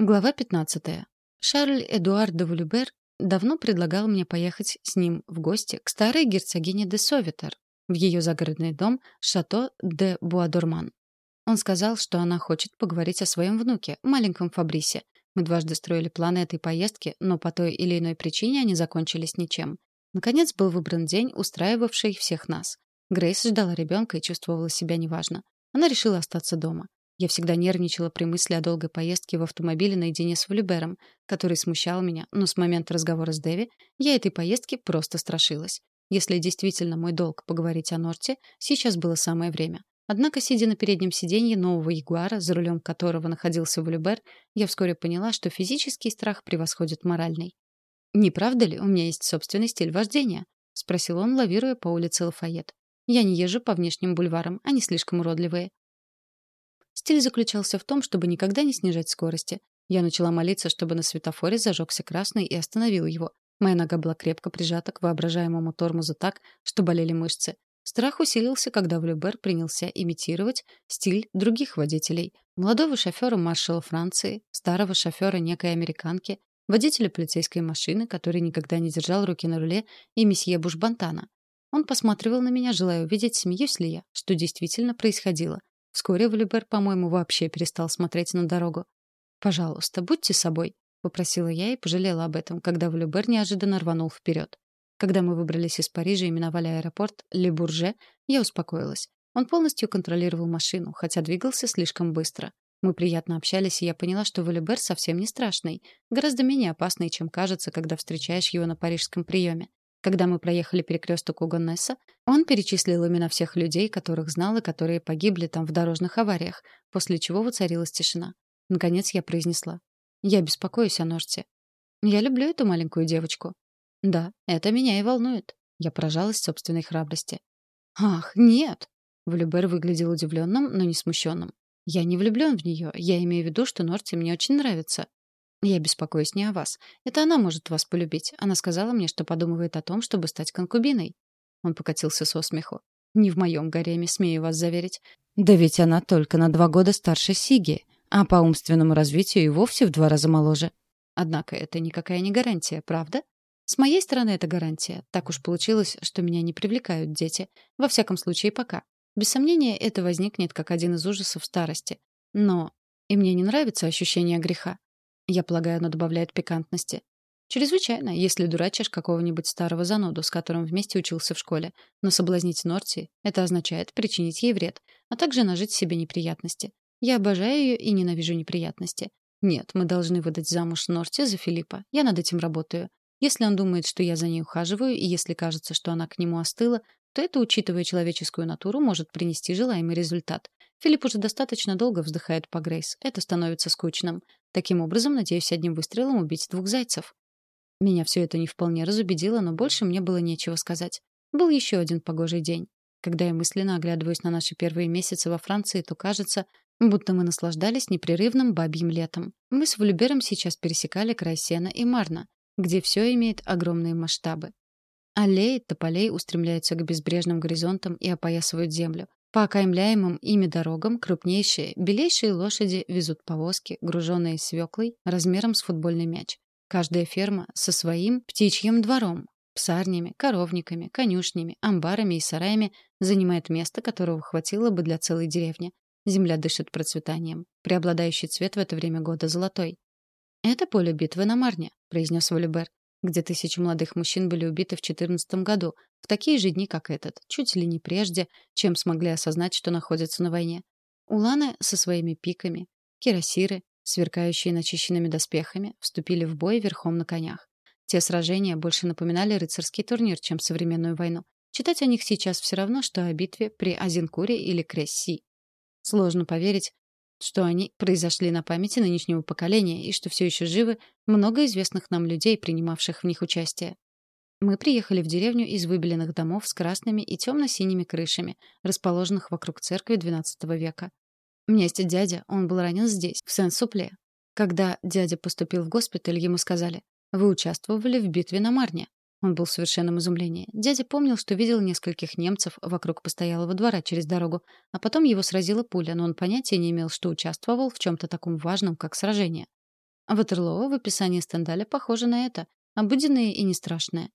Глава 15. Шарль Эдуард де Вулюбер давно предлагал мне поехать с ним в гости к старой герцогине де Советер в ее загородный дом Шато де Буадорман. Он сказал, что она хочет поговорить о своем внуке, маленьком Фабрисе. Мы дважды строили планы этой поездки, но по той или иной причине они закончились ничем. Наконец был выбран день, устраивавший всех нас. Грейс ждала ребенка и чувствовала себя неважно. Она решила остаться дома. Я всегда нервничала при мысли о долгой поездке в автомобиле наедине с Валюбером, который смущал меня, но с момента разговора с Дэви я этой поездки просто страшилась. Если действительно мой долг поговорить о Норте, сейчас было самое время. Однако, сидя на переднем сиденье нового Ягуара, за рулем которого находился Валюбер, я вскоре поняла, что физический страх превосходит моральный. «Не правда ли, у меня есть собственный стиль вождения?» — спросил он, лавируя по улице Лафайет. «Я не езжу по внешним бульварам, они слишком уродливые. Стиль заключался в том, чтобы никогда не снижать скорости. Я начала молиться, чтобы на светофоре зажегся красный и остановил его. Моя нога была крепко прижата к воображаемому тормозу так, что болели мышцы. Страх усилился, когда Влюбер принялся имитировать стиль других водителей. Молодого шофера маршала Франции, старого шофера некой американки, водителя полицейской машины, который никогда не держал руки на руле, и месье Бушбантана. Он посматривал на меня, желая увидеть, смеюсь ли я, что действительно происходило. Вскоре Валюбер, по-моему, вообще перестал смотреть на дорогу. «Пожалуйста, будьте собой», — попросила я и пожалела об этом, когда Валюбер неожиданно рванул вперед. Когда мы выбрались из Парижа и миновали аэропорт Ле-Бурже, я успокоилась. Он полностью контролировал машину, хотя двигался слишком быстро. Мы приятно общались, и я поняла, что Валюбер совсем не страшный, гораздо менее опасный, чем кажется, когда встречаешь его на парижском приеме. Когда мы проехали перекресток Угоннесса, он перечислил имена всех людей, которых знал и которые погибли там в дорожных авариях, после чего воцарилась тишина. Наконец я произнесла. «Я беспокоюсь о Норте. Я люблю эту маленькую девочку». «Да, это меня и волнует». Я поражалась собственной храбрости. «Ах, нет!» Влюбер выглядел удивленным, но не смущенным. «Я не влюблен в нее. Я имею в виду, что Норте мне очень нравится. Я беспокоюсь не о вас. Это она может вас полюбить. Она сказала мне, что подумывает о том, чтобы стать конкубиной. Он покатился со смеху. Не в моем гареме, смею вас заверить. Да ведь она только на два года старше Сиги, а по умственному развитию и вовсе в два раза моложе. Однако это никакая не гарантия, правда? С моей стороны это гарантия. Так уж получилось, что меня не привлекают дети. Во всяком случае, пока. Без сомнения, это возникнет как один из ужасов старости. Но и мне не нравится ощущение греха. Я полагаю, оно добавляет пикантности. Чрезвычайно, если дурачишь какого-нибудь старого зануду, с которым вместе учился в школе. Но соблазнить Норти — это означает причинить ей вред, а также нажить себе неприятности. Я обожаю ее и ненавижу неприятности. Нет, мы должны выдать замуж Норти за Филиппа. Я над этим работаю. Если он думает, что я за ней ухаживаю, и если кажется, что она к нему остыла, то это, учитывая человеческую натуру, может принести желаемый результат. Филипп уже достаточно долго вздыхает по Грейс. Это становится скучным. Таким образом, надеюсь одним выстрелом убить двух зайцев. Меня все это не вполне разубедило, но больше мне было нечего сказать. Был еще один погожий день. Когда я мысленно оглядываюсь на наши первые месяцы во Франции, то кажется, будто мы наслаждались непрерывным бабьим летом. Мы с Валюбером сейчас пересекали край Сена и Марна, где все имеет огромные масштабы. Аллеи тополей устремляются к безбрежным горизонтам и опоясывают землю. По окаймляемым ими дорогам крупнейшие, белейшие лошади везут повозки, груженные свеклой размером с футбольный мяч. Каждая ферма со своим птичьим двором, псарнями, коровниками, конюшнями, амбарами и сараями занимает место, которого хватило бы для целой деревни. Земля дышит процветанием. Преобладающий цвет в это время года золотой. «Это поле битвы на Марне», — произнес Валюбер где тысячи молодых мужчин были убиты в 14 году, в такие же дни, как этот, чуть ли не прежде, чем смогли осознать, что находятся на войне. Уланы со своими пиками, кирасиры, сверкающие начищенными доспехами, вступили в бой верхом на конях. Те сражения больше напоминали рыцарский турнир, чем современную войну. Читать о них сейчас все равно, что о битве при Азинкуре или Кресси. Сложно поверить, что они произошли на памяти нынешнего поколения и что все еще живы много известных нам людей, принимавших в них участие. Мы приехали в деревню из выбеленных домов с красными и темно-синими крышами, расположенных вокруг церкви XII века. У меня есть дядя, он был ранен здесь, в Сен-Супле. Когда дядя поступил в госпиталь, ему сказали, «Вы участвовали в битве на Марне». Он был в совершенном изумлении. Дядя помнил, что видел нескольких немцев вокруг постоялого двора через дорогу, а потом его сразила пуля, но он понятия не имел, что участвовал в чем-то таком важном, как сражение. Ватерлоо в описании Стендаля похоже на это. Обыденное и не страшное.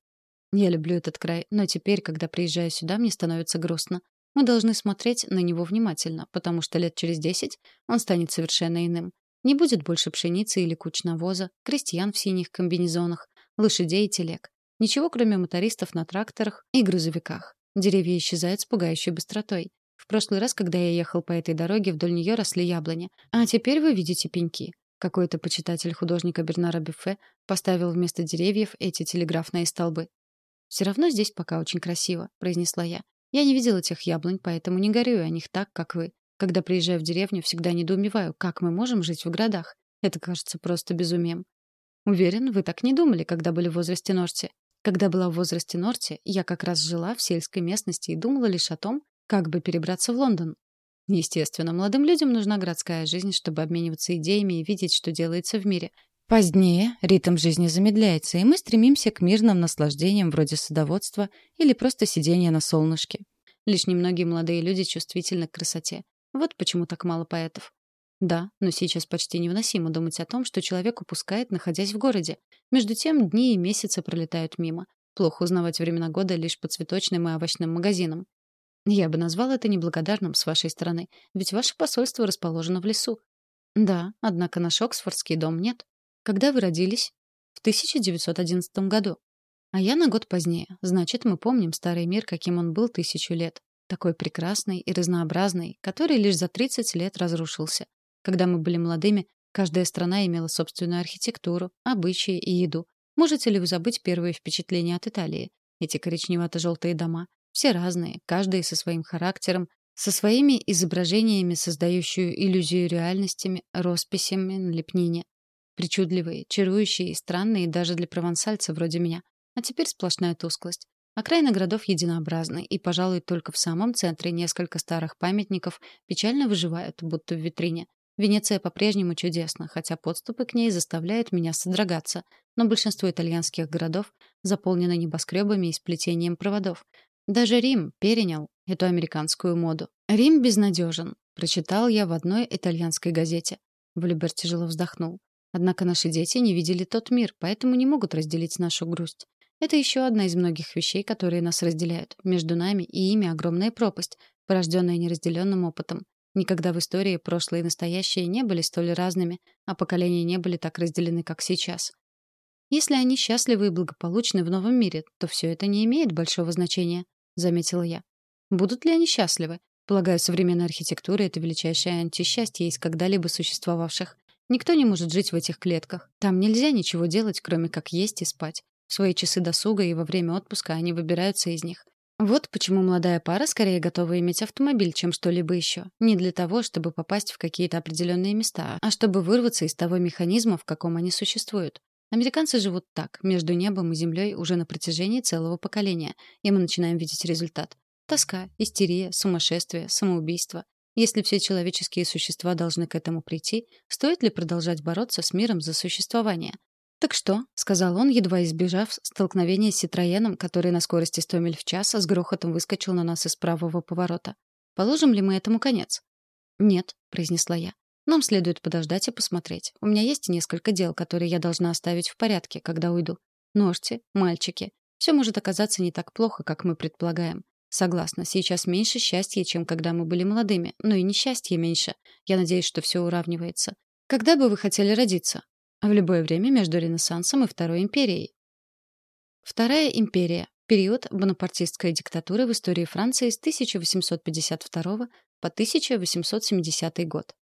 Я люблю этот край, но теперь, когда приезжаю сюда, мне становится грустно. Мы должны смотреть на него внимательно, потому что лет через десять он станет совершенно иным. Не будет больше пшеницы или куч навоза, крестьян в синих комбинезонах, лошадей и телег. Ничего, кроме мотористов на тракторах и грузовиках. Деревья исчезают с пугающей быстротой. В прошлый раз, когда я ехал по этой дороге, вдоль нее росли яблони. А теперь вы видите пеньки. Какой-то почитатель художника Бернара Бюффе поставил вместо деревьев эти телеграфные столбы. «Все равно здесь пока очень красиво», — произнесла я. Я не видела тех яблонь, поэтому не горюю о них так, как вы. Когда приезжаю в деревню, всегда недоумеваю, как мы можем жить в городах. Это кажется просто безумием. Уверен, вы так не думали, когда были в возрасте Норти. Когда была в возрасте Норти, я как раз жила в сельской местности и думала лишь о том, как бы перебраться в Лондон. Естественно, молодым людям нужна городская жизнь, чтобы обмениваться идеями и видеть, что делается в мире. Позднее ритм жизни замедляется, и мы стремимся к мирным наслаждениям вроде садоводства или просто сидения на солнышке. Лишь немногие молодые люди чувствительны к красоте. Вот почему так мало поэтов. Да, но сейчас почти невыносимо думать о том, что человек упускает, находясь в городе. Между тем дни и месяцы пролетают мимо. Плохо узнавать времена года лишь по цветочным и овощным магазинам. Я бы назвал это неблагодарным с вашей стороны, ведь ваше посольство расположено в лесу. Да, однако наш Оксфордский дом нет. Когда вы родились? В 1911 году. А я на год позднее. Значит, мы помним старый мир, каким он был тысячу лет. Такой прекрасный и разнообразный, который лишь за 30 лет разрушился. Когда мы были молодыми, каждая страна имела собственную архитектуру, обычаи и еду. Можете ли вы забыть первые впечатления от Италии? Эти коричневато-желтые дома. Все разные, каждый со своим характером, со своими изображениями, создающую иллюзию реальностями, росписями на лепнине. Причудливые, чарующие и странные даже для провансальца вроде меня. А теперь сплошная тусклость. Окраины городов единообразны, и, пожалуй, только в самом центре несколько старых памятников печально выживают, будто в витрине. Венеция по-прежнему чудесна, хотя подступы к ней заставляют меня содрогаться. Но большинство итальянских городов заполнено небоскребами и сплетением проводов. Даже Рим перенял эту американскую моду. «Рим безнадежен», — прочитал я в одной итальянской газете. Валюбер тяжело вздохнул. Однако наши дети не видели тот мир, поэтому не могут разделить нашу грусть. Это еще одна из многих вещей, которые нас разделяют. Между нами и ими огромная пропасть, порожденная неразделенным опытом. Никогда в истории прошлое и настоящее не были столь разными, а поколения не были так разделены, как сейчас. Если они счастливы и благополучны в новом мире, то все это не имеет большого значения, заметила я. Будут ли они счастливы? Полагаю, современная архитектура это величайшее антисчастье из когда-либо существовавших. Никто не может жить в этих клетках. Там нельзя ничего делать, кроме как есть и спать. В свои часы досуга и во время отпуска они выбираются из них. Вот почему молодая пара скорее готова иметь автомобиль, чем что-либо еще. Не для того, чтобы попасть в какие-то определенные места, а чтобы вырваться из того механизма, в каком они существуют. Американцы живут так, между небом и землей уже на протяжении целого поколения, и мы начинаем видеть результат. Тоска, истерия, сумасшествие, самоубийство. Если все человеческие существа должны к этому прийти, стоит ли продолжать бороться с миром за существование? «Так что?» — сказал он, едва избежав столкновения с Ситроеном, который на скорости 100 миль в час с грохотом выскочил на нас из правого поворота. «Положим ли мы этому конец?» «Нет», — произнесла я. «Нам следует подождать и посмотреть. У меня есть несколько дел, которые я должна оставить в порядке, когда уйду. Ножти, мальчики. Все может оказаться не так плохо, как мы предполагаем. Согласна, сейчас меньше счастья, чем когда мы были молодыми, но и несчастья меньше. Я надеюсь, что все уравнивается. Когда бы вы хотели родиться? В любое время между Ренессансом и Второй империей. Вторая империя. Период бонапартистской диктатуры в истории Франции с 1852 по 1870 год.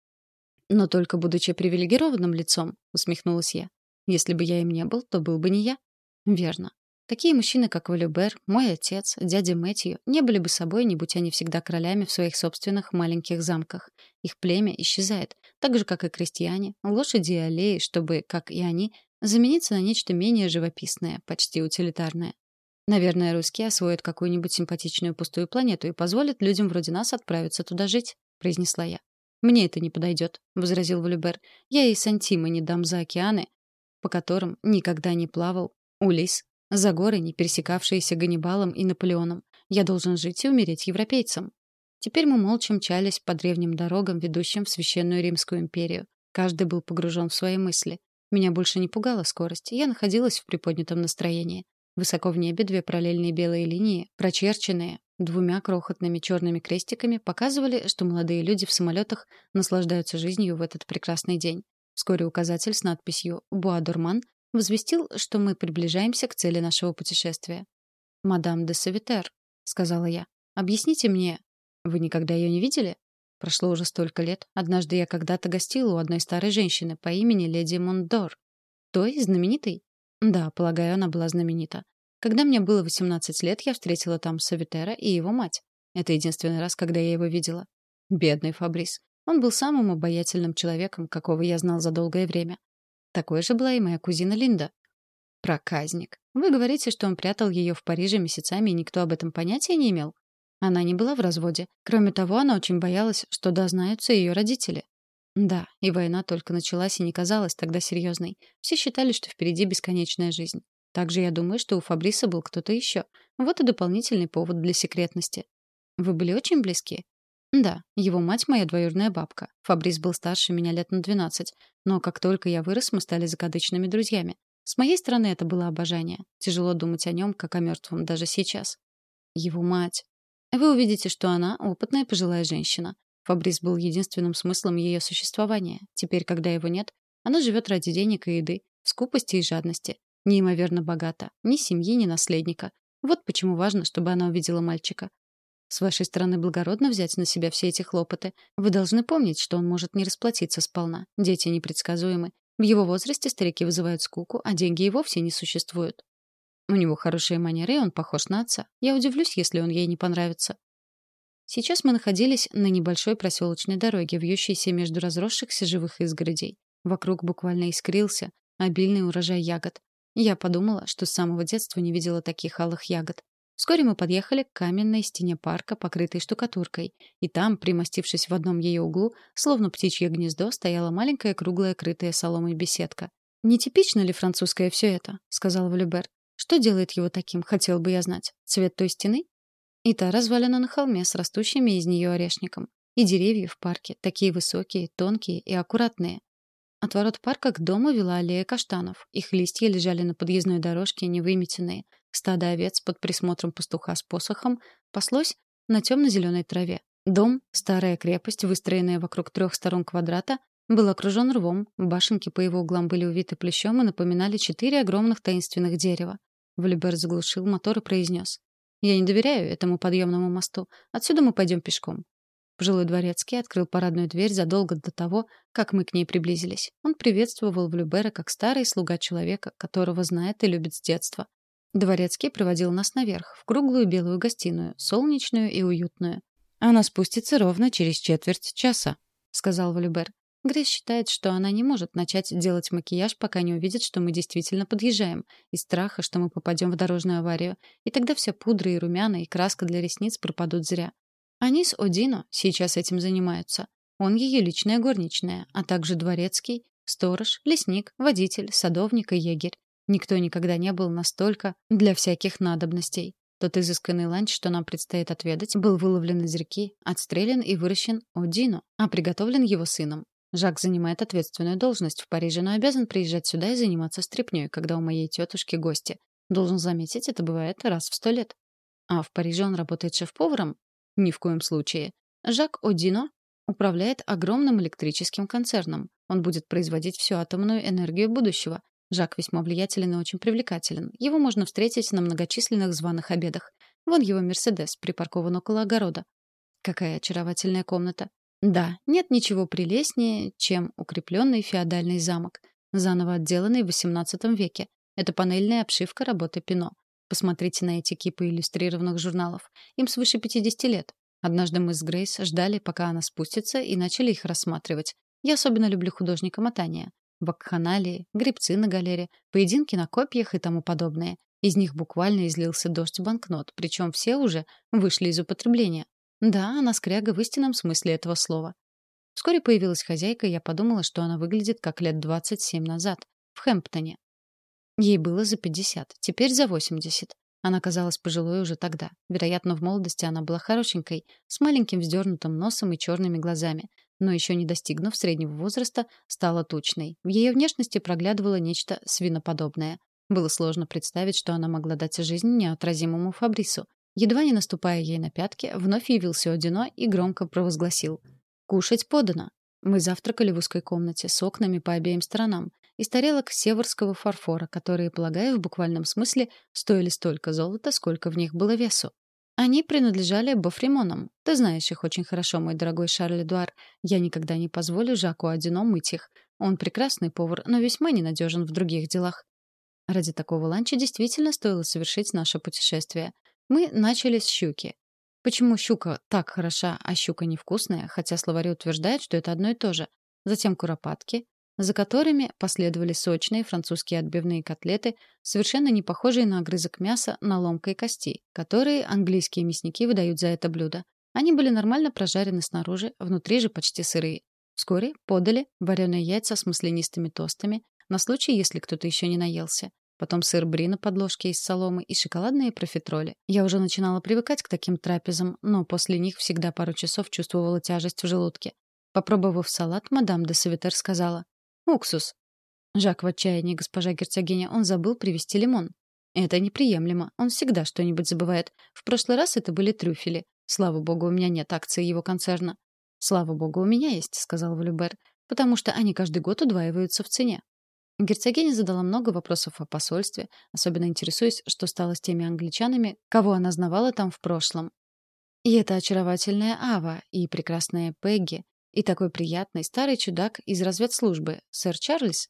Но только будучи привилегированным лицом, усмехнулась я. Если бы я им не был, то был бы не я. Верно. Такие мужчины, как Валюбер, мой отец, дядя Мэтью, не были бы собой, не будь они всегда королями в своих собственных маленьких замках. Их племя исчезает, так же, как и крестьяне, лошади и аллеи, чтобы, как и они, замениться на нечто менее живописное, почти утилитарное. Наверное, русские освоят какую-нибудь симпатичную пустую планету и позволят людям вроде нас отправиться туда жить, произнесла я. Мне это не подойдет, возразил Валюбер. Я и сантима не дам за океаны, по которым никогда не плавал Улис за горы, не пересекавшиеся Ганнибалом и Наполеоном. Я должен жить и умереть европейцем. Теперь мы молча мчались по древним дорогам, ведущим в Священную Римскую империю. Каждый был погружен в свои мысли. Меня больше не пугала скорость, я находилась в приподнятом настроении. Высоко в небе две параллельные белые линии, прочерченные двумя крохотными черными крестиками, показывали, что молодые люди в самолетах наслаждаются жизнью в этот прекрасный день. Вскоре указатель с надписью «Буадурман» возвестил, что мы приближаемся к цели нашего путешествия. «Мадам де Савитер», — сказала я, — «объясните мне, вы никогда ее не видели?» Прошло уже столько лет. Однажды я когда-то гостила у одной старой женщины по имени леди Мондор. Той знаменитой? Да, полагаю, она была знаменита. Когда мне было 18 лет, я встретила там Савитера и его мать. Это единственный раз, когда я его видела. Бедный Фабрис. Он был самым обаятельным человеком, какого я знал за долгое время. Такой же была и моя кузина Линда. Проказник. Вы говорите, что он прятал ее в Париже месяцами, и никто об этом понятия не имел? Она не была в разводе. Кроме того, она очень боялась, что дознаются ее родители. Да, и война только началась и не казалась тогда серьезной. Все считали, что впереди бесконечная жизнь. Также я думаю, что у Фабриса был кто-то еще. Вот и дополнительный повод для секретности. Вы были очень близки? Да, его мать моя двоюродная бабка. Фабрис был старше меня лет на 12. Но как только я вырос, мы стали закадычными друзьями. С моей стороны это было обожание. Тяжело думать о нем, как о мертвом, даже сейчас. Его мать. Вы увидите, что она опытная пожилая женщина. Фабрис был единственным смыслом ее существования. Теперь, когда его нет, она живет ради денег и еды, скупости и жадности. Неимоверно богата. Ни семьи, ни наследника. Вот почему важно, чтобы она увидела мальчика. С вашей стороны благородно взять на себя все эти хлопоты. Вы должны помнить, что он может не расплатиться сполна. Дети непредсказуемы. В его возрасте старики вызывают скуку, а деньги и вовсе не существуют. У него хорошие манеры, и он похож на отца. Я удивлюсь, если он ей не понравится. Сейчас мы находились на небольшой проселочной дороге, вьющейся между разросшихся живых изгородей. Вокруг буквально искрился обильный урожай ягод. Я подумала, что с самого детства не видела таких алых ягод. Вскоре мы подъехали к каменной стене парка, покрытой штукатуркой, и там, примостившись в одном ее углу, словно птичье гнездо, стояла маленькая круглая крытая соломой беседка. «Нетипично ли французское все это?» — сказал Валюбер. Что делает его таким, хотел бы я знать. Цвет той стены? И та развалина на холме с растущими из нее орешником. И деревья в парке, такие высокие, тонкие и аккуратные. От ворот парка к дому вела аллея каштанов. Их листья лежали на подъездной дорожке, невыметенные. Стадо овец под присмотром пастуха с посохом паслось на темно-зеленой траве. Дом, старая крепость, выстроенная вокруг трех сторон квадрата, был окружен рвом, башенки по его углам были увиты плющом и напоминали четыре огромных таинственных дерева. Валибер заглушил мотор и произнес. «Я не доверяю этому подъемному мосту. Отсюда мы пойдем пешком». Пожилой дворецкий открыл парадную дверь задолго до того, как мы к ней приблизились. Он приветствовал Влюбера как старый слуга человека, которого знает и любит с детства. Дворецкий проводил нас наверх, в круглую белую гостиную, солнечную и уютную. «Она спустится ровно через четверть часа», — сказал Валюбер. Грейс считает, что она не может начать делать макияж, пока не увидит, что мы действительно подъезжаем, из страха, что мы попадем в дорожную аварию. И тогда вся пудра и румяна, и краска для ресниц пропадут зря. Они с Одино сейчас этим занимаются. Он ее личная горничная, а также дворецкий, сторож, лесник, водитель, садовник и егерь. Никто никогда не был настолько для всяких надобностей. Тот изысканный ланч, что нам предстоит отведать, был выловлен из реки, отстрелян и выращен Одино, а приготовлен его сыном. Жак занимает ответственную должность в Париже, но обязан приезжать сюда и заниматься стряпнёй, когда у моей тетушки гости. Должен заметить, это бывает раз в сто лет. А в Париже он работает шеф-поваром? Ни в коем случае. Жак Одино управляет огромным электрическим концерном. Он будет производить всю атомную энергию будущего. Жак весьма влиятелен и очень привлекателен. Его можно встретить на многочисленных званых обедах. Вон его Мерседес припаркован около огорода. Какая очаровательная комната. Да, нет ничего прелестнее, чем укрепленный феодальный замок, заново отделанный в XVIII веке. Это панельная обшивка работы Пино. Посмотрите на эти кипы иллюстрированных журналов. Им свыше 50 лет. Однажды мы с Грейс ждали, пока она спустится, и начали их рассматривать. Я особенно люблю художника мотания. Вакханалии, грибцы на галере, поединки на копьях и тому подобное. Из них буквально излился дождь банкнот, причем все уже вышли из употребления. Да, она скряга в истинном смысле этого слова. Вскоре появилась хозяйка, и я подумала, что она выглядит как лет 27 назад, в Хэмптоне. Ей было за 50, теперь за 80. Она казалась пожилой уже тогда. Вероятно, в молодости она была хорошенькой, с маленьким вздернутым носом и черными глазами. но еще не достигнув среднего возраста, стала тучной. В ее внешности проглядывало нечто свиноподобное. Было сложно представить, что она могла дать жизнь неотразимому Фабрису. Едва не наступая ей на пятки, вновь явился Одино и громко провозгласил. «Кушать подано!» Мы завтракали в узкой комнате с окнами по обеим сторонам из тарелок северского фарфора, которые, полагаю, в буквальном смысле стоили столько золота, сколько в них было весу. Они принадлежали Бофримонам. Ты знаешь их очень хорошо, мой дорогой Шарль Эдуар. Я никогда не позволю Жаку Одино мыть их. Он прекрасный повар, но весьма ненадежен в других делах. Ради такого ланча действительно стоило совершить наше путешествие. Мы начали с щуки. Почему щука так хороша, а щука невкусная, хотя словари утверждают, что это одно и то же. Затем куропатки, за которыми последовали сочные французские отбивные котлеты, совершенно не похожие на огрызок мяса на ломкой кости, которые английские мясники выдают за это блюдо. Они были нормально прожарены снаружи, внутри же почти сырые. Вскоре подали вареные яйца с маслянистыми тостами, на случай, если кто-то еще не наелся. Потом сыр бри на подложке из соломы и шоколадные профитроли. Я уже начинала привыкать к таким трапезам, но после них всегда пару часов чувствовала тяжесть в желудке. Попробовав салат, мадам де Савитер сказала, Уксус. Жак в отчаянии, госпожа герцогиня, он забыл привезти лимон. Это неприемлемо. Он всегда что-нибудь забывает. В прошлый раз это были трюфели. Слава богу, у меня нет акций его концерна. Слава богу, у меня есть, сказал Валюбер, потому что они каждый год удваиваются в цене. Герцогиня задала много вопросов о посольстве, особенно интересуясь, что стало с теми англичанами, кого она знавала там в прошлом. И эта очаровательная Ава, и прекрасная Пегги, и такой приятный старый чудак из разведслужбы, сэр Чарльз.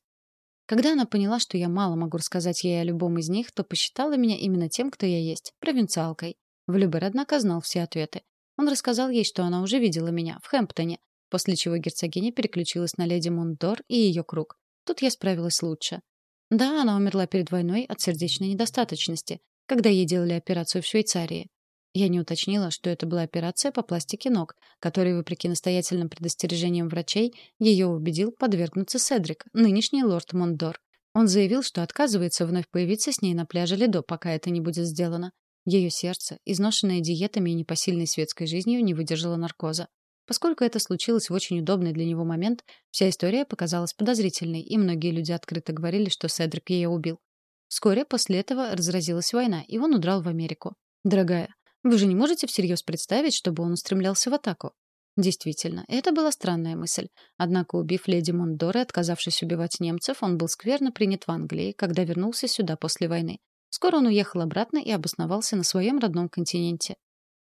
Когда она поняла, что я мало могу рассказать ей о любом из них, то посчитала меня именно тем, кто я есть, провинциалкой. Влюбер, однако, знал все ответы. Он рассказал ей, что она уже видела меня в Хэмптоне, после чего герцогиня переключилась на леди Мундор и ее круг. Тут я справилась лучше. Да, она умерла перед войной от сердечной недостаточности, когда ей делали операцию в Швейцарии. Я не уточнила, что это была операция по пластике ног, которой, вопреки настоятельным предостережениям врачей, ее убедил подвергнуться Седрик, нынешний лорд Мондор. Он заявил, что отказывается вновь появиться с ней на пляже Ледо, пока это не будет сделано. Ее сердце, изношенное диетами и непосильной светской жизнью, не выдержало наркоза. Поскольку это случилось в очень удобный для него момент, вся история показалась подозрительной, и многие люди открыто говорили, что Седрик ее убил. Вскоре после этого разразилась война, и он удрал в Америку. Дорогая, вы же не можете всерьез представить, чтобы он устремлялся в атаку. Действительно, это была странная мысль. Однако, убив леди Мондор и отказавшись убивать немцев, он был скверно принят в Англии, когда вернулся сюда после войны. Скоро он уехал обратно и обосновался на своем родном континенте.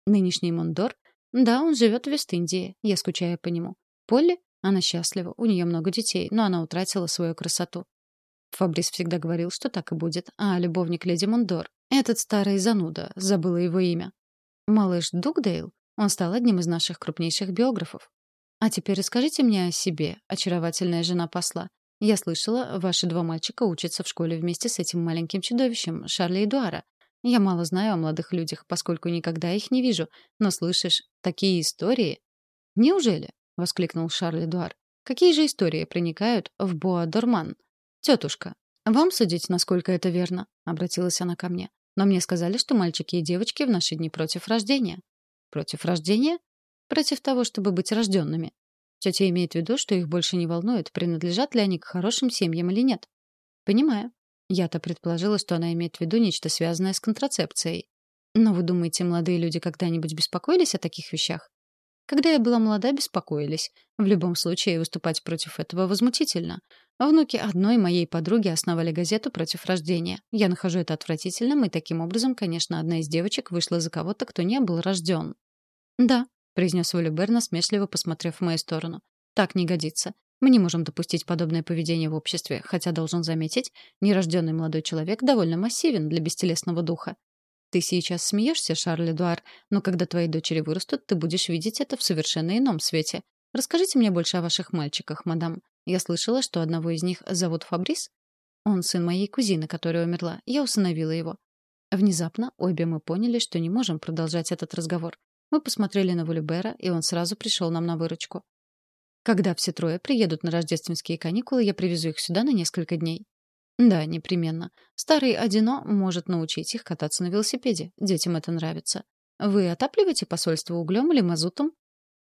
Нынешний Мондор? Да, он живет в Вест-Индии, я скучаю по нему. Полли? Она счастлива, у нее много детей, но она утратила свою красоту. Фабрис всегда говорил, что так и будет. А любовник леди Мондор? Этот старый зануда, забыла его имя. Малыш Дугдейл, он стал одним из наших крупнейших биографов. А теперь расскажите мне о себе, очаровательная жена посла. Я слышала, ваши два мальчика учатся в школе вместе с этим маленьким чудовищем, Шарли Эдуара. Я мало знаю о молодых людях, поскольку никогда их не вижу, но слышишь такие истории. Неужели? воскликнул Шарль Эдуар. Какие же истории проникают в Боа-Дорман? Тетушка, вам судить, насколько это верно, обратилась она ко мне. Но мне сказали, что мальчики и девочки в наши дни против рождения. Против рождения? Против того, чтобы быть рожденными. Тетя имеет в виду, что их больше не волнует, принадлежат ли они к хорошим семьям или нет. Понимаю. Я-то предположила, что она имеет в виду нечто связанное с контрацепцией. Но вы думаете, молодые люди когда-нибудь беспокоились о таких вещах? Когда я была молода, беспокоились. В любом случае, выступать против этого возмутительно. Внуки одной моей подруги основали газету против рождения. Я нахожу это отвратительным, и таким образом, конечно, одна из девочек вышла за кого-то, кто не был рожден. «Да», — произнес Валюбер, насмешливо посмотрев в мою сторону. «Так не годится. Мы не можем допустить подобное поведение в обществе, хотя, должен заметить, нерожденный молодой человек довольно массивен для бестелесного духа. Ты сейчас смеешься, Шарль Эдуар, но когда твои дочери вырастут, ты будешь видеть это в совершенно ином свете. Расскажите мне больше о ваших мальчиках, мадам. Я слышала, что одного из них зовут Фабрис. Он сын моей кузины, которая умерла. Я усыновила его. Внезапно обе мы поняли, что не можем продолжать этот разговор. Мы посмотрели на Вулюбера, и он сразу пришел нам на выручку. Когда все трое приедут на рождественские каникулы, я привезу их сюда на несколько дней. Да, непременно. Старый Одино может научить их кататься на велосипеде. Детям это нравится. Вы отапливаете посольство углем или мазутом?